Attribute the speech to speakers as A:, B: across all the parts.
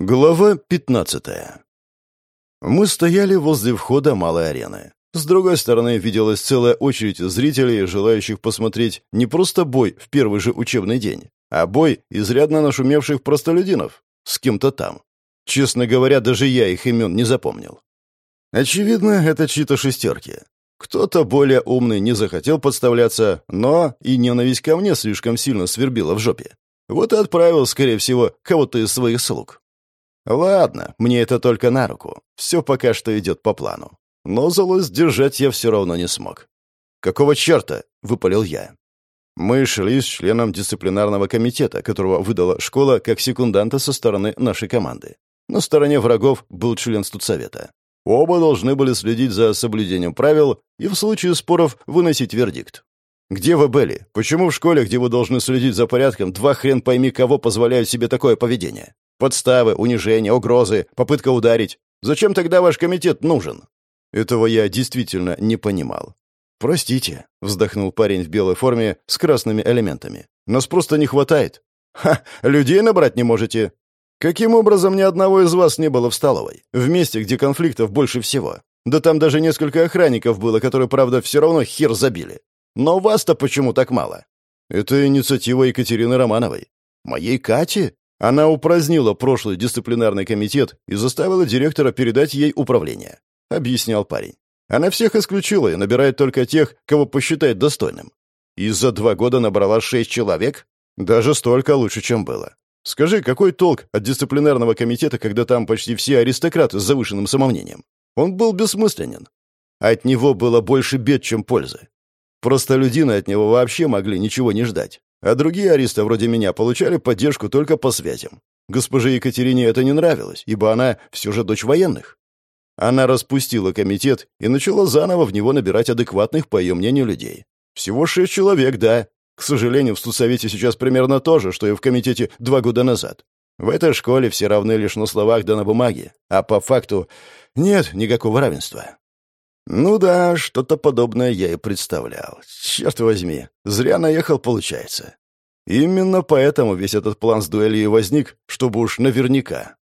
A: Глава 15 Мы стояли возле входа малой арены. С другой стороны виделась целая очередь зрителей, желающих посмотреть не просто бой в первый же учебный день, а бой изрядно нашумевших простолюдинов с кем-то там. Честно говоря, даже я их имен не запомнил. Очевидно, это чьи-то шестерки. Кто-то более умный не захотел подставляться, но и ненависть ко мне слишком сильно свербила в жопе. Вот и отправил, скорее всего, кого-то из своих слуг. Ладно, мне это только на руку. Все пока что идет по плану. Но злость держать я все равно не смог. «Какого черта?» — выпалил я. Мы шли с членом дисциплинарного комитета, которого выдала школа как секунданта со стороны нашей команды. На стороне врагов был член студсовета. Оба должны были следить за соблюдением правил и в случае споров выносить вердикт. «Где вы были? Почему в школе, где вы должны следить за порядком, два хрен пойми кого позволяют себе такое поведение? Подставы, унижения, угрозы, попытка ударить. Зачем тогда ваш комитет нужен? Этого я действительно не понимал. «Простите», — вздохнул парень в белой форме с красными элементами. «Нас просто не хватает». «Ха! Людей набрать не можете!» «Каким образом ни одного из вас не было в столовой? В месте, где конфликтов больше всего. Да там даже несколько охранников было, которые, правда, все равно хер забили. Но вас-то почему так мало?» «Это инициатива Екатерины Романовой». «Моей Кати?» Она упразднила прошлый дисциплинарный комитет и заставила директора передать ей управление», — объяснял парень. «Она всех исключила и набирает только тех, кого посчитает достойным. И за два года набрала шесть человек? Даже столько лучше, чем было. Скажи, какой толк от дисциплинарного комитета, когда там почти все аристократы с завышенным самомнением? Он был бессмысленен. От него было больше бед, чем пользы. Простолюдины от него вообще могли ничего не ждать. А другие аристы вроде меня получали поддержку только по связям. Госпоже Екатерине это не нравилось, ибо она все же дочь военных. Она распустила комитет и начала заново в него набирать адекватных, по ее мнению, людей. Всего шесть человек, да. К сожалению, в студсовете сейчас примерно то же, что и в комитете два года назад. В этой школе все равны лишь на словах да на бумаге, а по факту нет никакого равенства. Ну да, что-то подобное я и представлял. Черт возьми, зря наехал, получается. Именно поэтому весь этот план с дуэлью и возник, чтобы уж наверняка.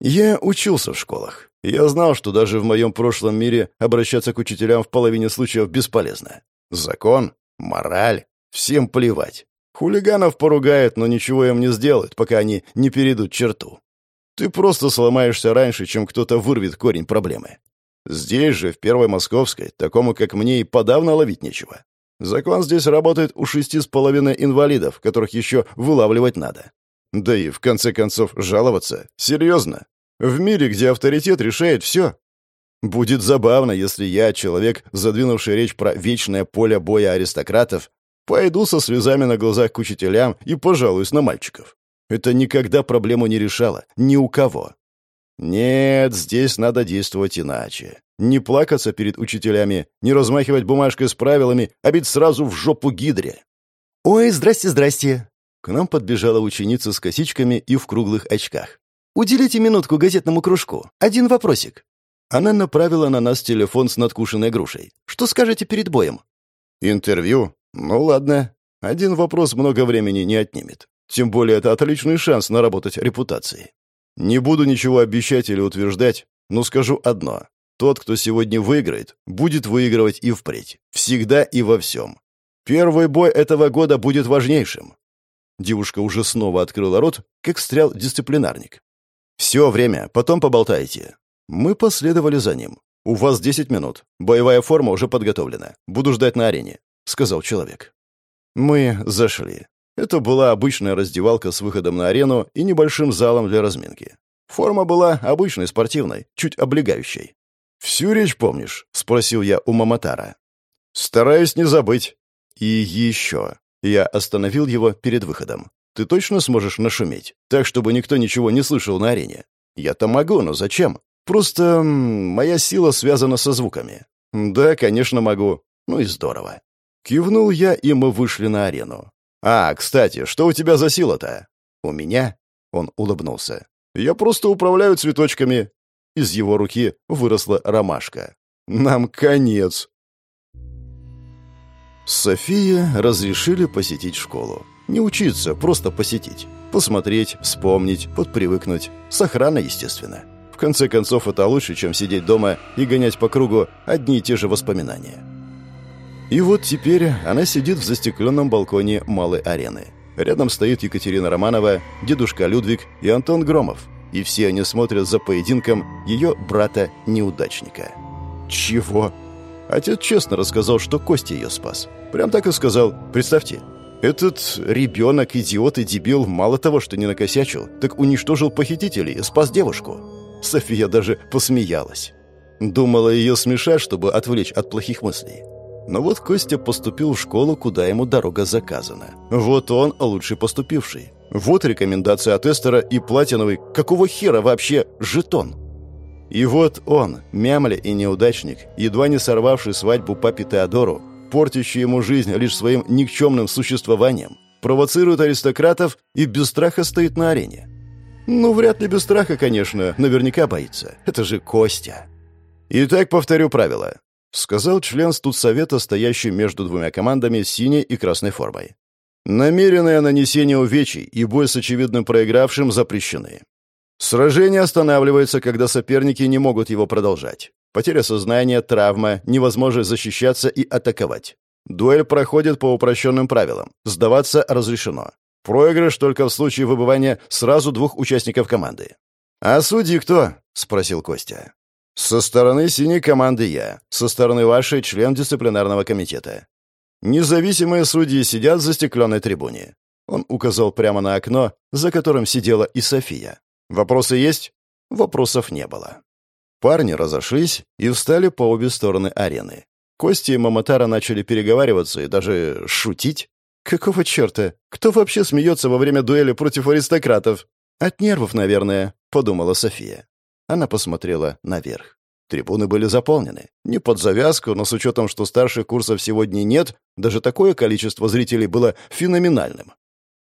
A: Я учился в школах. Я знал, что даже в моем прошлом мире обращаться к учителям в половине случаев бесполезно. Закон, мораль, всем плевать. Хулиганов поругают, но ничего им не сделают, пока они не перейдут черту. Ты просто сломаешься раньше, чем кто-то вырвет корень проблемы. Здесь же, в Первой Московской, такому, как мне, и подавно ловить нечего. Закон здесь работает у шести с половиной инвалидов, которых еще вылавливать надо. Да и, в конце концов, жаловаться. Серьезно. В мире, где авторитет решает все. Будет забавно, если я, человек, задвинувший речь про вечное поле боя аристократов, пойду со слезами на глазах к учителям и пожалуюсь на мальчиков. Это никогда проблему не решало. Ни у кого. Нет, здесь надо действовать иначе. Не плакаться перед учителями, не размахивать бумажкой с правилами, а бить сразу в жопу гидре. «Ой, здрасте, здрасте!» К нам подбежала ученица с косичками и в круглых очках. «Уделите минутку газетному кружку. Один вопросик». Она направила на нас телефон с надкушенной грушей. «Что скажете перед боем?» «Интервью? Ну ладно. Один вопрос много времени не отнимет. Тем более это отличный шанс наработать репутацией. Не буду ничего обещать или утверждать, но скажу одно. Тот, кто сегодня выиграет, будет выигрывать и впредь. Всегда и во всем. Первый бой этого года будет важнейшим. Девушка уже снова открыла рот, как встрял дисциплинарник. «Все время, потом поболтайте». Мы последовали за ним. «У вас 10 минут. Боевая форма уже подготовлена. Буду ждать на арене», — сказал человек. Мы зашли. Это была обычная раздевалка с выходом на арену и небольшим залом для разминки. Форма была обычной, спортивной, чуть облегающей. «Всю речь помнишь?» — спросил я у Маматара. «Стараюсь не забыть». «И еще». Я остановил его перед выходом. «Ты точно сможешь нашуметь? Так, чтобы никто ничего не слышал на арене?» «Я-то могу, но зачем? Просто моя сила связана со звуками». «Да, конечно, могу. Ну и здорово». Кивнул я, и мы вышли на арену. «А, кстати, что у тебя за сила-то?» «У меня?» — он улыбнулся. «Я просто управляю цветочками». Из его руки выросла ромашка. «Нам конец!» София разрешили посетить школу. Не учиться, просто посетить. Посмотреть, вспомнить, подпривыкнуть. С охраной, естественно. В конце концов, это лучше, чем сидеть дома и гонять по кругу одни и те же воспоминания. И вот теперь она сидит в застекленном балконе малой арены. Рядом стоит Екатерина Романова, дедушка Людвиг и Антон Громов. И все они смотрят за поединком ее брата-неудачника. Чего? Отец честно рассказал, что Костя ее спас. Прям так и сказал. Представьте, этот ребенок, идиот и дебил мало того, что не накосячил, так уничтожил похитителей и спас девушку. София даже посмеялась. Думала ее смешать, чтобы отвлечь от плохих мыслей. Но вот Костя поступил в школу, куда ему дорога заказана. Вот он лучший поступивший. Вот рекомендация от Эстера и платиновый, какого хера вообще, жетон. И вот он, мямля и неудачник, едва не сорвавший свадьбу папе Теодору, портящий ему жизнь лишь своим никчемным существованием, провоцирует аристократов и без страха стоит на арене. Ну, вряд ли без страха, конечно, наверняка боится. Это же Костя. Итак, повторю правила. Сказал член студсовета, стоящий между двумя командами синей и красной формой. Намеренное нанесение увечий и бой с очевидным проигравшим запрещены. Сражение останавливается, когда соперники не могут его продолжать. Потеря сознания, травма, невозможность защищаться и атаковать. Дуэль проходит по упрощенным правилам. Сдаваться разрешено. Проигрыш только в случае выбывания сразу двух участников команды. «А судьи кто?» — спросил Костя. «Со стороны синей команды я, со стороны вашей член дисциплинарного комитета. Независимые судьи сидят за стекленной трибуне». Он указал прямо на окно, за которым сидела и София. Вопросы есть? Вопросов не было. Парни разошлись и встали по обе стороны арены. Кости и Маматара начали переговариваться и даже шутить. Какого черта? Кто вообще смеется во время дуэли против аристократов? От нервов, наверное, подумала София. Она посмотрела наверх. Трибуны были заполнены. Не под завязку, но с учетом, что старших курсов сегодня нет, даже такое количество зрителей было феноменальным.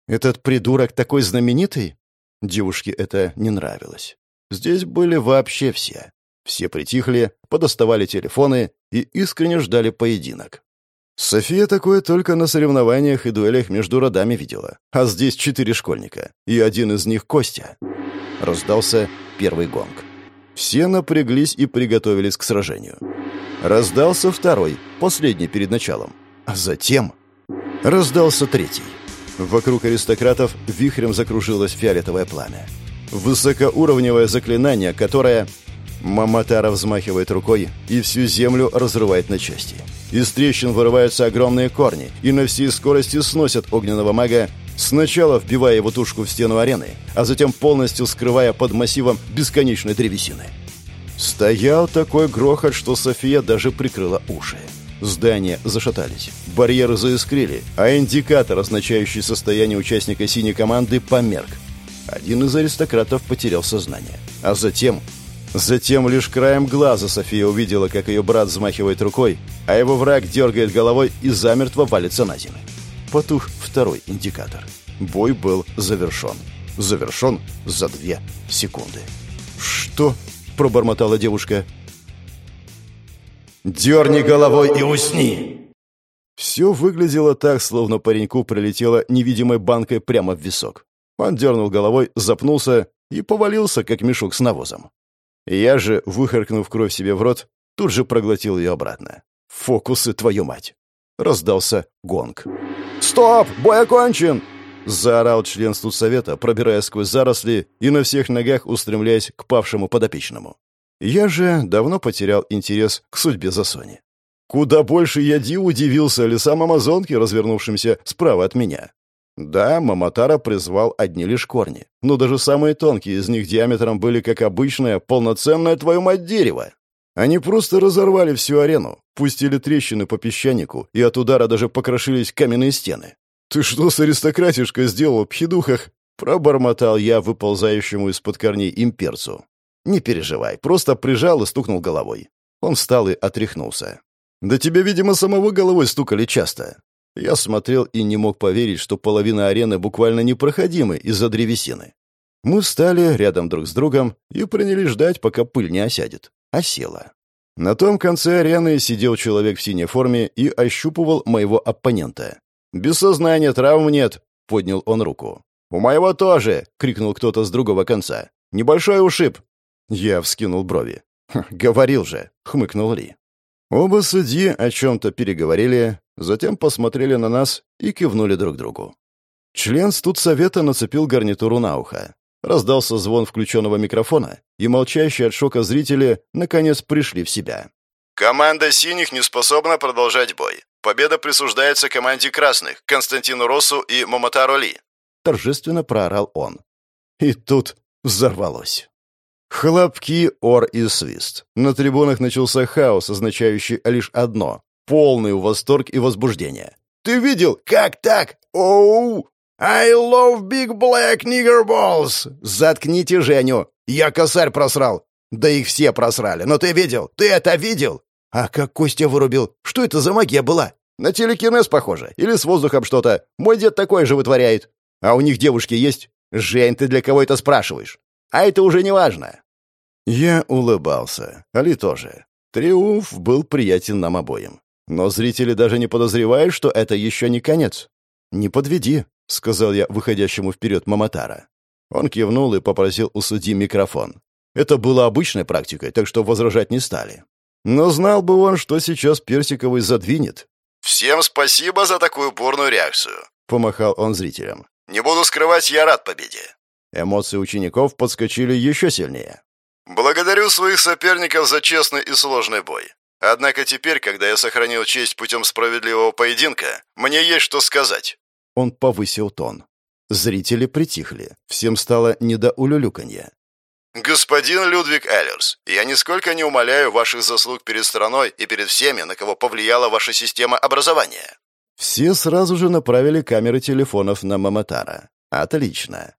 A: «Этот придурок такой знаменитый?» Девушке это не нравилось. Здесь были вообще все. Все притихли, подоставали телефоны и искренне ждали поединок. София такое только на соревнованиях и дуэлях между родами видела. А здесь четыре школьника, и один из них Костя. Раздался первый гонг. Все напряглись и приготовились к сражению. Раздался второй, последний перед началом. А затем раздался третий. Вокруг аристократов вихрем закружилось фиолетовое пламя. Высокоуровневое заклинание, которое... Маматара взмахивает рукой и всю землю разрывает на части. Из трещин вырываются огромные корни и на всей скорости сносят огненного мага, сначала вбивая его тушку в стену арены, а затем полностью скрывая под массивом бесконечной древесины. Стоял такой грохот, что София даже прикрыла уши. Здания зашатались, барьеры заискрили, а индикатор, означающий состояние участника синей команды, померк. Один из аристократов потерял сознание. А затем... Затем лишь краем глаза София увидела, как ее брат взмахивает рукой, а его враг дергает головой и замертво валится на землю. Потух второй индикатор. Бой был завершен. Завершен за две секунды. «Что?» – пробормотала девушка.
B: Дерни головой и усни!»
A: Все выглядело так, словно пареньку прилетело невидимой банкой прямо в висок. Он дернул головой, запнулся и повалился, как мешок с навозом. Я же, выхаркнув кровь себе в рот, тут же проглотил ее обратно. «Фокусы, твою мать!» Раздался гонг.
B: «Стоп! Бой окончен!»
A: Заорал член студсовета, пробирая сквозь заросли и на всех ногах устремляясь к павшему подопечному. Я же давно потерял интерес к судьбе Засони. Куда больше я Ди удивился лесам Амазонки, развернувшимся справа от меня. Да, Маматара призвал одни лишь корни, но даже самые тонкие из них диаметром были как обычное, полноценное твою мать дерево. Они просто разорвали всю арену, пустили трещины по песчанику, и от удара даже покрошились каменные стены. «Ты что с аристократишкой сделал, пхидухах?» Пробормотал я выползающему из-под корней имперцу. «Не переживай, просто прижал и стукнул головой». Он встал и отряхнулся. «Да тебе, видимо, самого головой стукали часто». Я смотрел и не мог поверить, что половина арены буквально непроходимы из-за древесины. Мы встали рядом друг с другом и принялись ждать, пока пыль не осядет. Осела. На том конце арены сидел человек в синей форме и ощупывал моего оппонента. «Без сознания, травм нет», — поднял он руку. «У моего тоже!» — крикнул кто-то с другого конца. «Небольшой ушиб!» Я вскинул брови. «Говорил же!» — хмыкнул Ли. Оба судьи о чем-то переговорили, затем посмотрели на нас и кивнули друг другу. Член студсовета нацепил гарнитуру на ухо. Раздался звон включенного микрофона, и молчащие от шока зрители наконец пришли в себя.
C: «Команда синих не способна продолжать бой. Победа присуждается команде красных, Константину Росу и Момотару Ли», —
A: торжественно проорал он. И тут взорвалось. Хлопки, ор и свист. На трибунах начался хаос, означающий лишь одно — полный восторг и возбуждение. «Ты видел? Как так? Оу! I love big black nigger balls!» «Заткните Женю! Я косарь просрал!» «Да их все просрали, но ты видел? Ты это видел?» «А как Костя вырубил? Что это за магия была?» «На телекинез похоже. Или с воздухом что-то. Мой дед такое же вытворяет. А у них девушки есть? Жень, ты для кого это спрашиваешь?» А это уже не важно. Я улыбался. Али тоже. Триумф был приятен нам обоим. Но зрители даже не подозревают, что это еще не конец. «Не подведи», — сказал я выходящему вперед Маматара. Он кивнул и попросил у судьи микрофон. Это было обычной практикой, так что возражать не стали. Но знал бы он, что сейчас Персиковый задвинет.
C: «Всем спасибо за такую бурную реакцию», —
A: помахал он зрителям.
C: «Не буду скрывать, я рад победе.
A: Эмоции учеников подскочили еще сильнее.
C: «Благодарю своих соперников за честный и сложный бой. Однако теперь, когда я сохранил честь путем справедливого поединка, мне есть что сказать».
A: Он повысил тон. Зрители притихли. Всем стало не до улюлюканья.
C: «Господин Людвиг Эллерс, я нисколько не умоляю ваших заслуг перед страной и перед всеми, на кого повлияла ваша система образования».
A: Все сразу же направили камеры телефонов на Маматара. Отлично.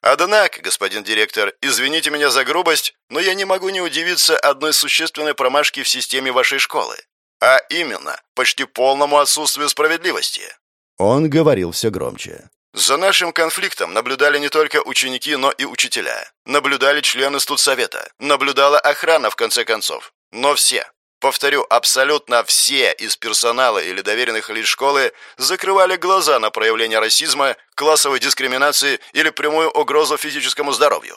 C: Однако, господин директор, извините меня за грубость, но я не могу не удивиться одной существенной промашке в системе вашей школы. А именно, почти полному отсутствию справедливости.
A: Он говорил все громче.
C: За нашим конфликтом наблюдали не только ученики, но и учителя. Наблюдали члены студсовета. Наблюдала охрана, в конце концов. Но все, Повторю, абсолютно все из персонала или доверенных лиц школы закрывали глаза на проявление расизма, классовой дискриминации или прямую угрозу физическому здоровью.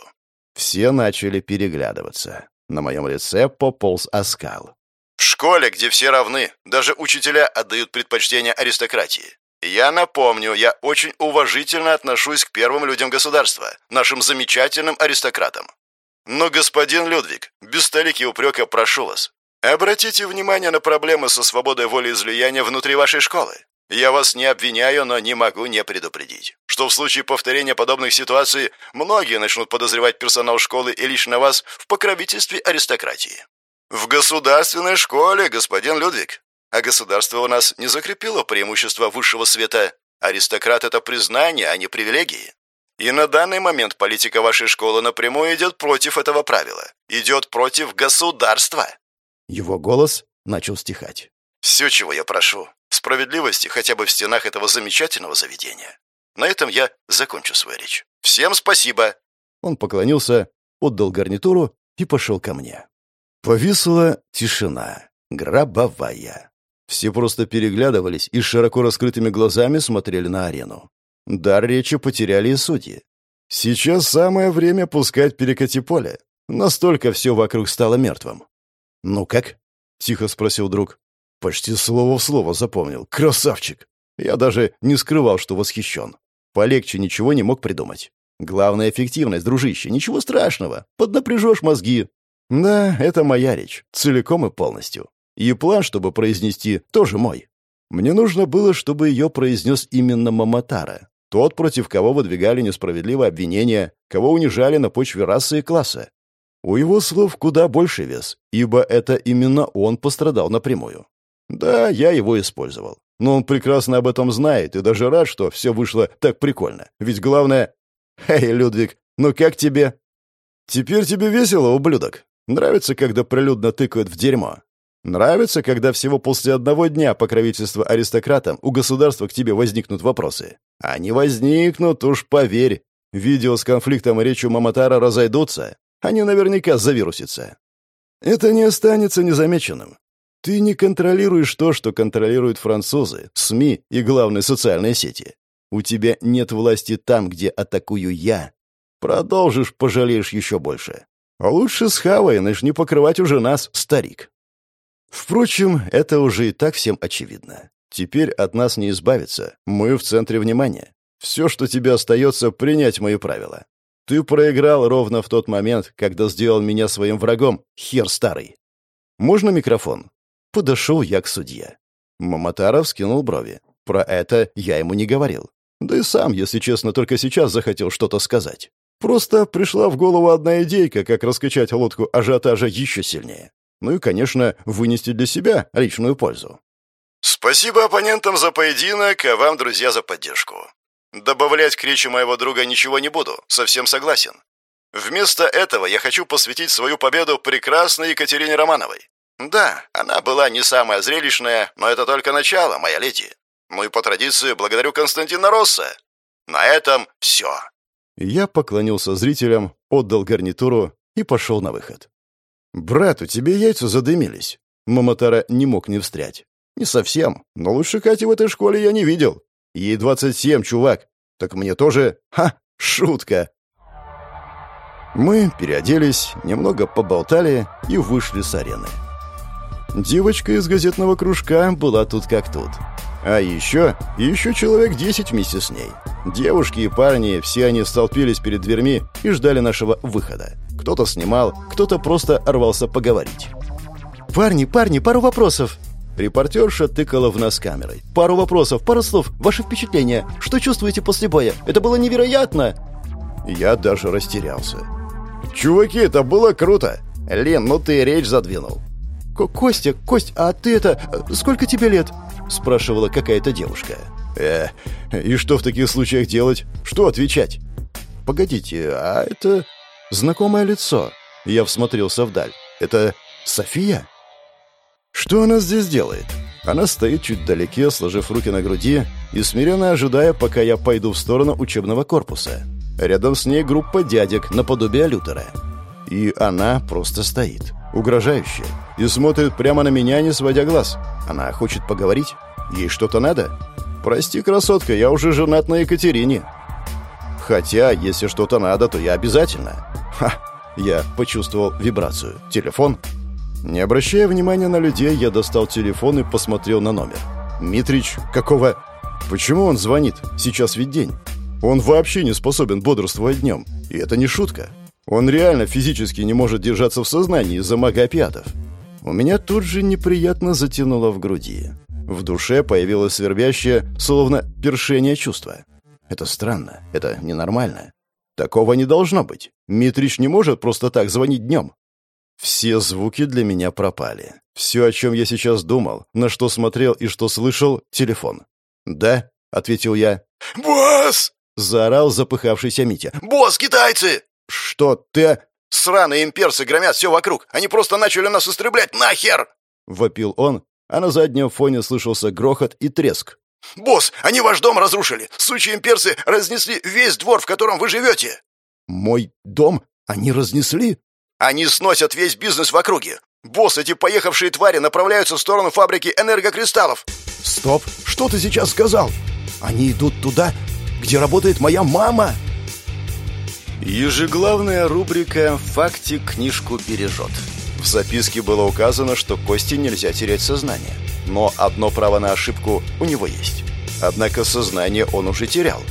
A: Все начали переглядываться. На моем лице пополз оскал.
C: В школе, где все равны, даже учителя отдают предпочтение аристократии. Я напомню, я очень уважительно отношусь к первым людям государства, нашим замечательным аристократам. Но, господин Людвиг, без столики упрека прошу вас, Обратите внимание на проблемы со свободой воли излияния внутри вашей школы. Я вас не обвиняю, но не могу не предупредить, что в случае повторения подобных ситуаций многие начнут подозревать персонал школы и лично вас в покровительстве аристократии. В государственной школе, господин Людвиг. А государство у нас не закрепило преимущество высшего света. Аристократ — это признание, а не привилегии. И на данный момент политика вашей школы напрямую идет против этого правила. Идет против государства.
A: Его голос начал стихать.
C: «Все, чего я прошу. Справедливости хотя бы в стенах этого замечательного заведения. На этом я закончу свою речь. Всем спасибо!»
A: Он поклонился, отдал гарнитуру и пошел ко мне. Повисла тишина, гробовая. Все просто переглядывались и широко раскрытыми глазами смотрели на арену. Дар речи потеряли и судьи. Сейчас самое время пускать перекати поле. Настолько все вокруг стало мертвым. «Ну как?» — тихо спросил друг. Почти слово в слово запомнил. «Красавчик!» Я даже не скрывал, что восхищен. Полегче ничего не мог придумать. Главная эффективность, дружище, ничего страшного. Поднапряжешь мозги. Да, это моя речь, целиком и полностью. И план, чтобы произнести, тоже мой. Мне нужно было, чтобы ее произнес именно Маматара. Тот, против кого выдвигали несправедливое обвинение, кого унижали на почве расы и класса. У его слов куда больше вес, ибо это именно он пострадал напрямую. Да, я его использовал. Но он прекрасно об этом знает и даже рад, что все вышло так прикольно. Ведь главное... «Эй, Людвиг, ну как тебе?» «Теперь тебе весело, ублюдок? Нравится, когда прилюдно тыкают в дерьмо? Нравится, когда всего после одного дня покровительства аристократам у государства к тебе возникнут вопросы? Они возникнут, уж поверь. Видео с конфликтом и речью Маматара разойдутся, они наверняка завирусятся. Это не останется незамеченным. Ты не контролируешь то, что контролируют французы, СМИ и главные социальные сети. У тебя нет власти там, где атакую я. Продолжишь, пожалеешь еще больше. Лучше схавай, начни покрывать уже нас, старик. Впрочем, это уже и так всем очевидно. Теперь от нас не избавиться. Мы в центре внимания. Все, что тебе остается, принять мои правила. Ты проиграл ровно в тот момент, когда сделал меня своим врагом, хер старый. Можно микрофон? Подошел я к судье. Маматаров скинул брови. Про это я ему не говорил. Да и сам, если честно, только сейчас захотел что-то сказать. Просто пришла в голову одна идейка, как раскачать лодку ажиотажа еще сильнее. Ну и, конечно, вынести для себя личную пользу.
C: Спасибо оппонентам за поединок, а вам, друзья, за поддержку. Добавлять к речи моего друга ничего не буду, совсем согласен. Вместо этого я хочу посвятить свою победу прекрасной Екатерине Романовой. Да, она была не самая зрелищная, но это только начало, моя леди. Ну и по традиции благодарю Константина Росса. На этом все.
A: Я поклонился зрителям, отдал гарнитуру и пошел на выход. «Брат, у тебя яйца задымились». Маматара не мог не встрять. «Не совсем, но лучше Кати в этой школе я не видел. Ей двадцать семь, чувак. Так мне тоже... Ха! Шутка!» Мы переоделись, немного поболтали и вышли с арены. Девочка из газетного кружка была тут как тут. А еще, еще человек десять вместе с ней. Девушки и парни, все они столпились перед дверьми и ждали нашего выхода. Кто-то снимал, кто-то просто рвался поговорить. «Парни, парни, пару вопросов!» Репортерша тыкала в нас камерой. «Пару вопросов, пару слов, ваши впечатления. Что чувствуете после боя? Это было невероятно!» Я даже растерялся. «Чуваки, это было круто! Лен, ну ты речь задвинул!» «Костя, Кость, а ты это... Сколько тебе лет?» Спрашивала какая-то девушка. «Э, и что в таких случаях делать? Что отвечать?» «Погодите, а это...» «Знакомое лицо». Я всмотрелся вдаль. «Это София?» «Что она здесь делает?» Она стоит чуть вдалеке, сложив руки на груди и смиренно ожидая, пока я пойду в сторону учебного корпуса. Рядом с ней группа дядек наподобие Лютера. И она просто стоит, угрожающая, и смотрит прямо на меня, не сводя глаз. Она хочет поговорить? Ей что-то надо? Прости, красотка, я уже женат на Екатерине. Хотя, если что-то надо, то я обязательно. Ха! Я почувствовал вибрацию. Телефон? Не обращая внимания на людей, я достал телефон и посмотрел на номер. «Митрич, какого...» «Почему он звонит? Сейчас ведь день». Он вообще не способен бодрствовать днем. И это не шутка. Он реально физически не может держаться в сознании из-за магопиатов. У меня тут же неприятно затянуло в груди. В душе появилось свербящее, словно першение чувства. Это странно, это ненормально. Такого не должно быть. Митрич не может просто так звонить днем. Все звуки для меня пропали. Все, о чем я сейчас думал, на что смотрел и что слышал — телефон. «Да», — ответил я.
C: «Босс!»
A: — заорал запыхавшийся Митя.
C: «Босс, китайцы!»
A: «Что ты...»
C: «Сраные имперцы громят все вокруг! Они просто начали нас истреблять нахер!»
A: — вопил он, а на заднем фоне слышался грохот и треск.
C: «Босс, они ваш дом разрушили! Сучьи имперцы разнесли весь двор, в котором вы живете!»
A: «Мой дом? Они разнесли?»
C: «Они сносят весь бизнес в округе! Босс, эти поехавшие твари направляются в сторону фабрики энергокристаллов!»
A: «Стоп! Что ты сейчас сказал? Они идут туда, где работает моя мама!» Ежеглавная рубрика «Фактик книжку бережет». В записке было указано, что Кости нельзя терять сознание. Но одно право на ошибку у него есть. Однако сознание он уже терял.